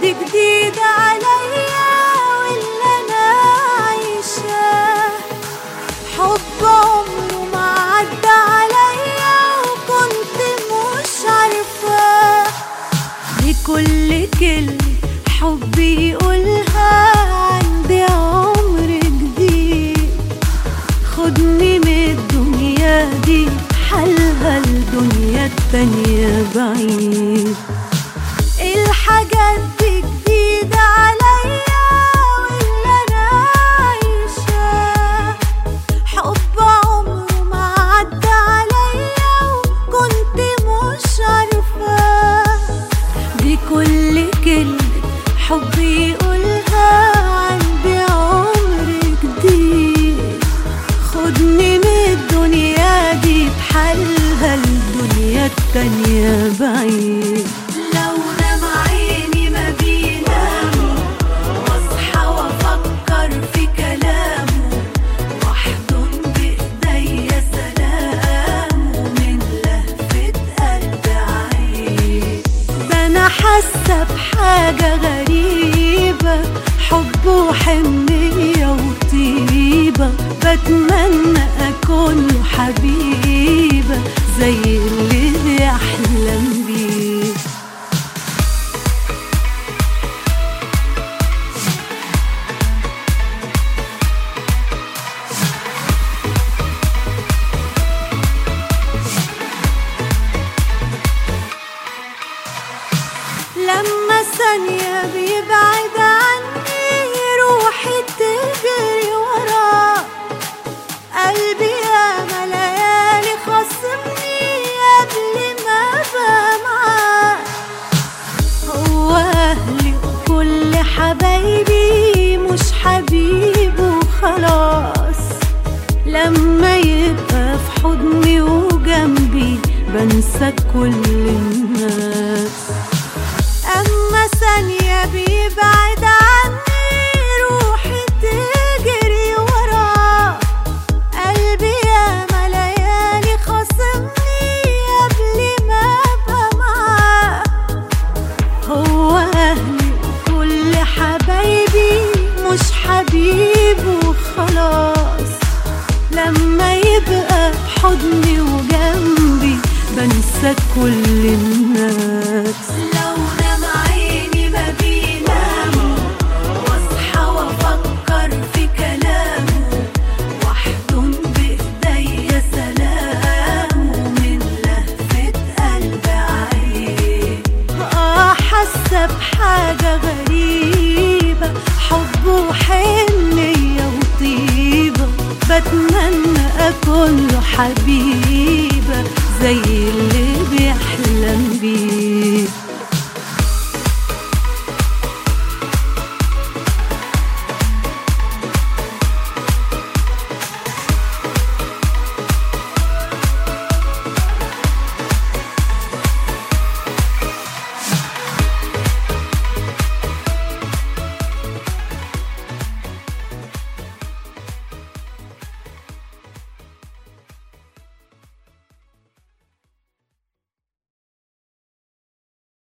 دي جديدة عليا واللي أنا عايشاه حب عمره ما عدى عليا وكنت مش عارفاه لكل كلمة حب يقولها عندي عمر جديد. خدني من الدنيا دي حالها الدنيا التانية بعيد. التانية بعيد. لو نام عيني ما بينام واصحى وافكر في كلامه واحضن بايديا سلامه من لهفة قلب عين ده أنا حاسة بحاجة غريبة حب وحنية وطيبة بتمنى أكون له حبيبة زي اللي روحي تجري قلبي ياما ليالي قبل ما هو أهلي وكل حبايبي مش لما يبقى في حضني وجنبي بنسى كل الناس. ثانية بيبعد عني روحي تجري وراه قلبي ياما ليالي خصمني قبل ما أبقى معاه هو أهلي وكل حبايبي مش حبيبه خلاص لما يبقى في حضني وجنبي بنسى كل الناس. حاسه بحاجه غريبة حب وحنيه وطيبة. بتمنى أكون له حبيبة زي اللي بيحلم بيه.